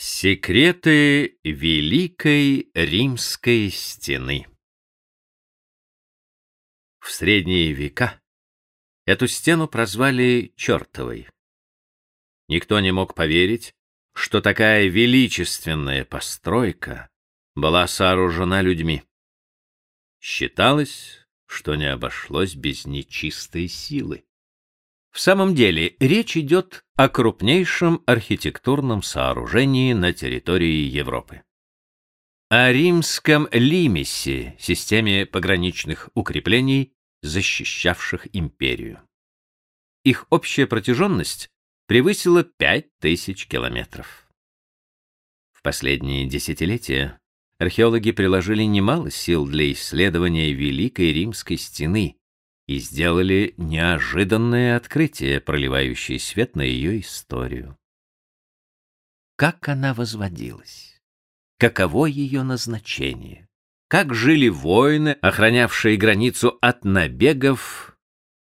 Секреты Великой Римской Стены В средние века эту стену прозвали Чертовой. Никто не мог поверить, что такая величественная постройка была сооружена людьми. Считалось, что не обошлось без нечистой силы. В самом деле, речь идет о крупнейшем архитектурном сооружении на территории Европы. О римском лимисе, системе пограничных укреплений, защищавших империю. Их общая протяженность превысила 5000 километров. В последние десятилетия археологи приложили немало сил для исследования Великой Римской стены, и сделали неожиданное открытие, проливающее свет на ее историю. Как она возводилась? Каково ее назначение? Как жили воины, охранявшие границу от набегов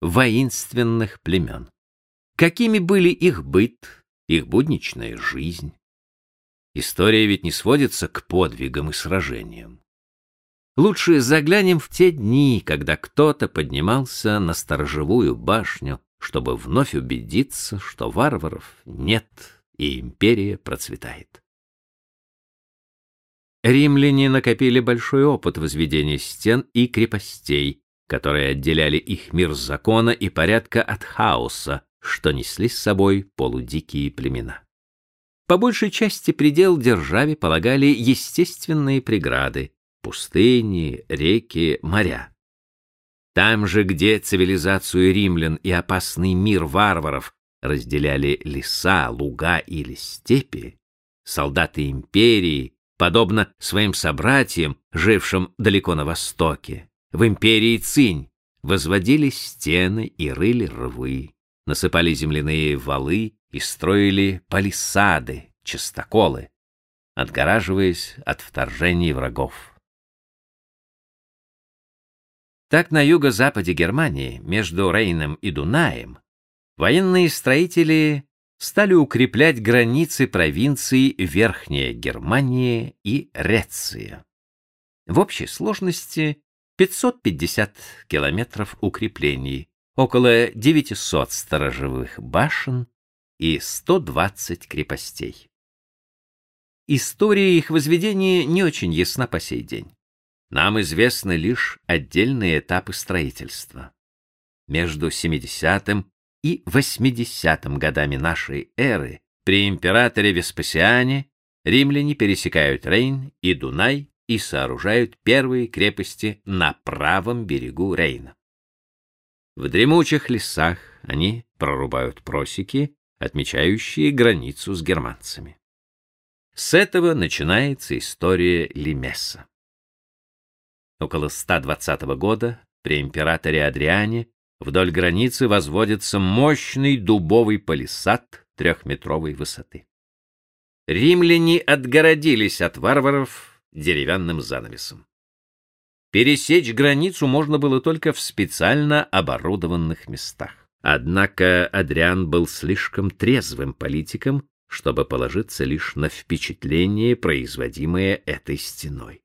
воинственных племен? Какими были их быт, их будничная жизнь? История ведь не сводится к подвигам и сражениям. Лучше заглянем в те дни, когда кто-то поднимался на сторожевую башню, чтобы вновь убедиться, что варваров нет и империя процветает. Римляне накопили большой опыт возведения стен и крепостей, которые отделяли их мир закона и порядка от хаоса, что несли с собой полудикие племена. По большей части предел державе полагали естественные преграды, пустыни, реки, моря. Там же, где цивилизацию римлян и опасный мир варваров разделяли леса, луга или степи, солдаты империи, подобно своим собратьям, жившим далеко на востоке, в империи Цинь, возводили стены и рыли рвы, насыпали земляные валы и строили палисады, частоколы, отгораживаясь от вторжений врагов. Так на юго-западе Германии, между Рейном и Дунаем, военные строители стали укреплять границы провинций Верхняя Германия и Реция. В общей сложности 550 километров укреплений, около 900 сторожевых башен и 120 крепостей. История их возведения не очень ясна по сей день. Нам известны лишь отдельные этапы строительства. Между 70 и 80 годами нашей эры при императоре Веспасиане римляне пересекают Рейн и Дунай и сооружают первые крепости на правом берегу Рейна. В дремучих лесах они прорубают просеки, отмечающие границу с германцами. С этого начинается история Лимесса. Около 120 года при императоре Адриане вдоль границы возводится мощный дубовый палисад трехметровой высоты. Римляне отгородились от варваров деревянным занавесом. Пересечь границу можно было только в специально оборудованных местах. Однако Адриан был слишком трезвым политиком, чтобы положиться лишь на впечатление, производимое этой стеной.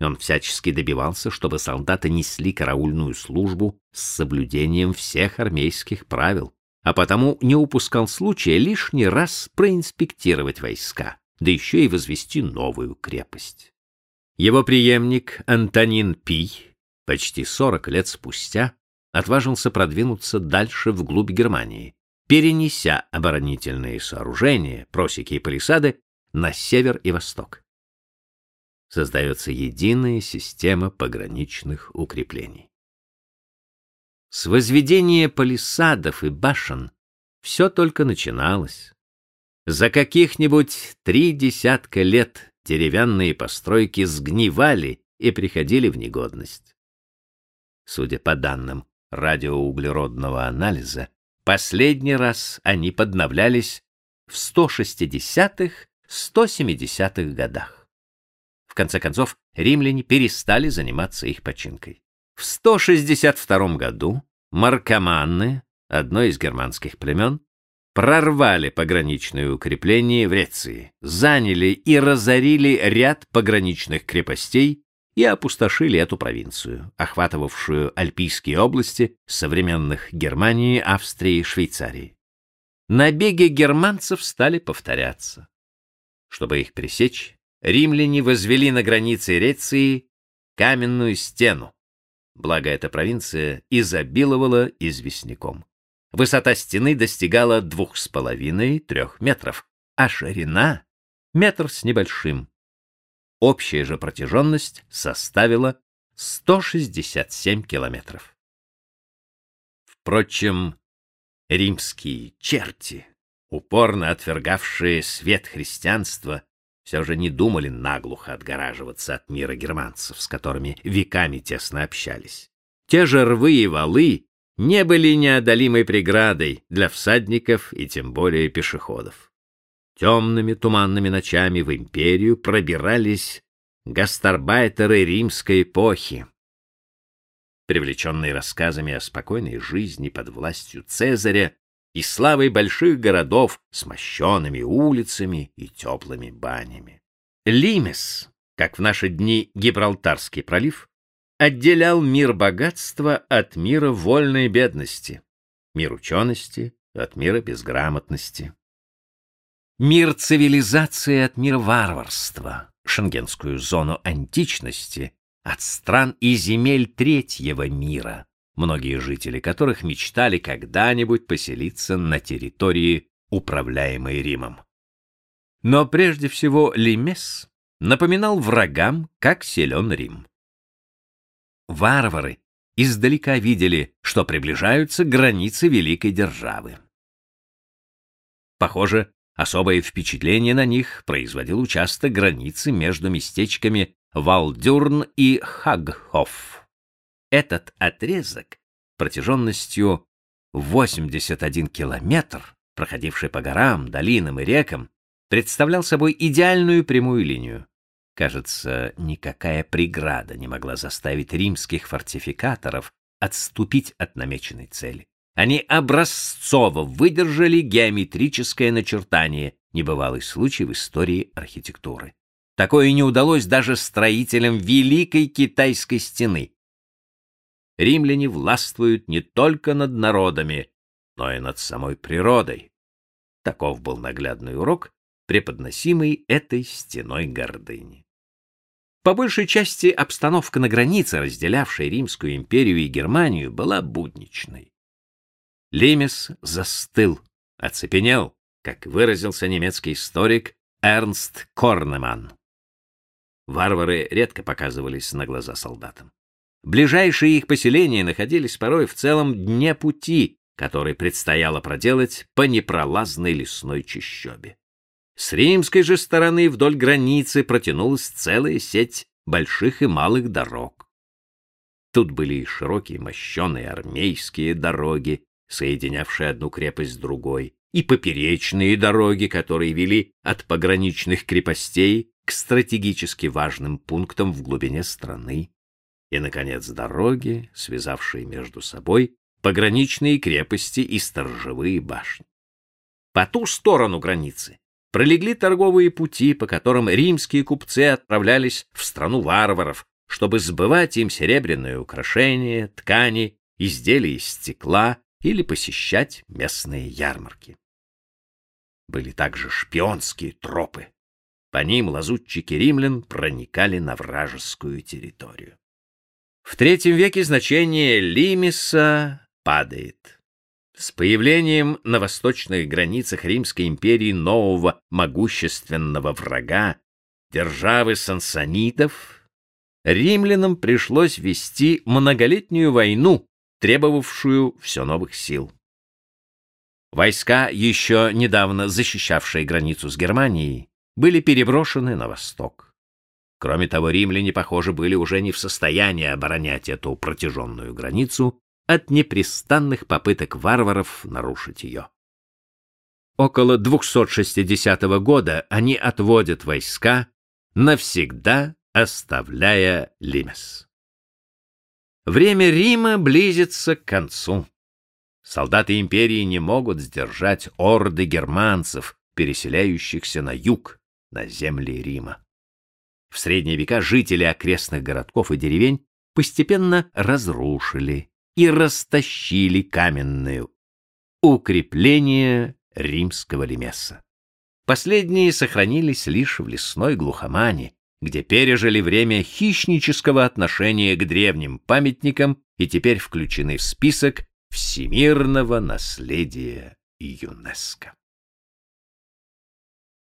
Он всячески добивался, чтобы солдаты несли караульную службу с соблюдением всех армейских правил, а потому не упускал случая лишний раз проинспектировать войска, да еще и возвести новую крепость. Его преемник Антонин Пий почти 40 лет спустя отважился продвинуться дальше вглубь Германии, перенеся оборонительные сооружения, просеки и палисады на север и восток создается единая система пограничных укреплений. С возведения палисадов и башен все только начиналось. За каких-нибудь три десятка лет деревянные постройки сгнивали и приходили в негодность. Судя по данным радиоуглеродного анализа, последний раз они подновлялись в 160-170-х годах конце концов, римляне перестали заниматься их починкой. В 162 году маркоманны, одно из германских племен, прорвали пограничные укрепления в Реции, заняли и разорили ряд пограничных крепостей и опустошили эту провинцию, охватывавшую альпийские области современных Германии, Австрии Швейцарии. Набеги германцев стали повторяться. Чтобы их пресечь, римляне возвели на границе Реции каменную стену, благо эта провинция изобиловала известняком. Высота стены достигала двух с половиной-трех метров, а ширина — метр с небольшим. Общая же протяженность составила 167 километров. Впрочем, римские черти, упорно отвергавшие свет христианства, все же не думали наглухо отгораживаться от мира германцев, с которыми веками тесно общались. Те же рвы и валы не были неодолимой преградой для всадников и тем более пешеходов. Темными туманными ночами в империю пробирались гастарбайтеры римской эпохи. Привлеченные рассказами о спокойной жизни под властью Цезаря и славой больших городов с мощенными улицами и теплыми банями. Лимес, как в наши дни Гибралтарский пролив, отделял мир богатства от мира вольной бедности, мир учености от мира безграмотности. Мир цивилизации от мира варварства, шенгенскую зону античности от стран и земель третьего мира, многие жители которых мечтали когда-нибудь поселиться на территории, управляемой Римом. Но прежде всего Лимес напоминал врагам, как силен Рим. Варвары издалека видели, что приближаются границы великой державы. Похоже, особое впечатление на них производил участок границы между местечками Валдюрн и Хагхоф. Этот отрезок протяженностью 81 километр, проходивший по горам, долинам и рекам, представлял собой идеальную прямую линию. Кажется, никакая преграда не могла заставить римских фортификаторов отступить от намеченной цели. Они образцово выдержали геометрическое начертание, небывалый случай в истории архитектуры. Такое не удалось даже строителям Великой Китайской стены. Римляне властвуют не только над народами, но и над самой природой. Таков был наглядный урок, преподносимый этой стеной гордыни. По большей части обстановка на границе, разделявшей Римскую империю и Германию, была будничной. Лемес застыл, оцепенел, как выразился немецкий историк Эрнст Корнеман. Варвары редко показывались на глаза солдатам. Ближайшие их поселения находились порой в целом дне пути, который предстояло проделать по непролазной лесной чащобе. С римской же стороны вдоль границы протянулась целая сеть больших и малых дорог. Тут были и широкие мощеные армейские дороги, соединявшие одну крепость с другой, и поперечные дороги, которые вели от пограничных крепостей к стратегически важным пунктам в глубине страны, и, наконец, дороги, связавшие между собой пограничные крепости и сторожевые башни. По ту сторону границы пролегли торговые пути, по которым римские купцы отправлялись в страну варваров, чтобы сбывать им серебряные украшения, ткани, изделия из стекла или посещать местные ярмарки. Были также шпионские тропы. По ним лазутчики римлян проникали на вражескую территорию. В III веке значение лимиса падает. С появлением на восточных границах Римской империи нового могущественного врага, державы сансанитов, римлянам пришлось вести многолетнюю войну, требовавшую все новых сил. Войска, еще недавно защищавшие границу с Германией, были переброшены на восток. Кроме того, римляне, похоже, были уже не в состоянии оборонять эту протяженную границу от непрестанных попыток варваров нарушить ее. Около 260 года они отводят войска, навсегда оставляя Лимес. Время Рима близится к концу. Солдаты империи не могут сдержать орды германцев, переселяющихся на юг, на земли Рима. В средние века жители окрестных городков и деревень постепенно разрушили и растащили каменные укрепления римского лимесса. Последние сохранились лишь в лесной глухомане, где пережили время хищнического отношения к древним памятникам и теперь включены в список всемирного наследия ЮНЕСКО.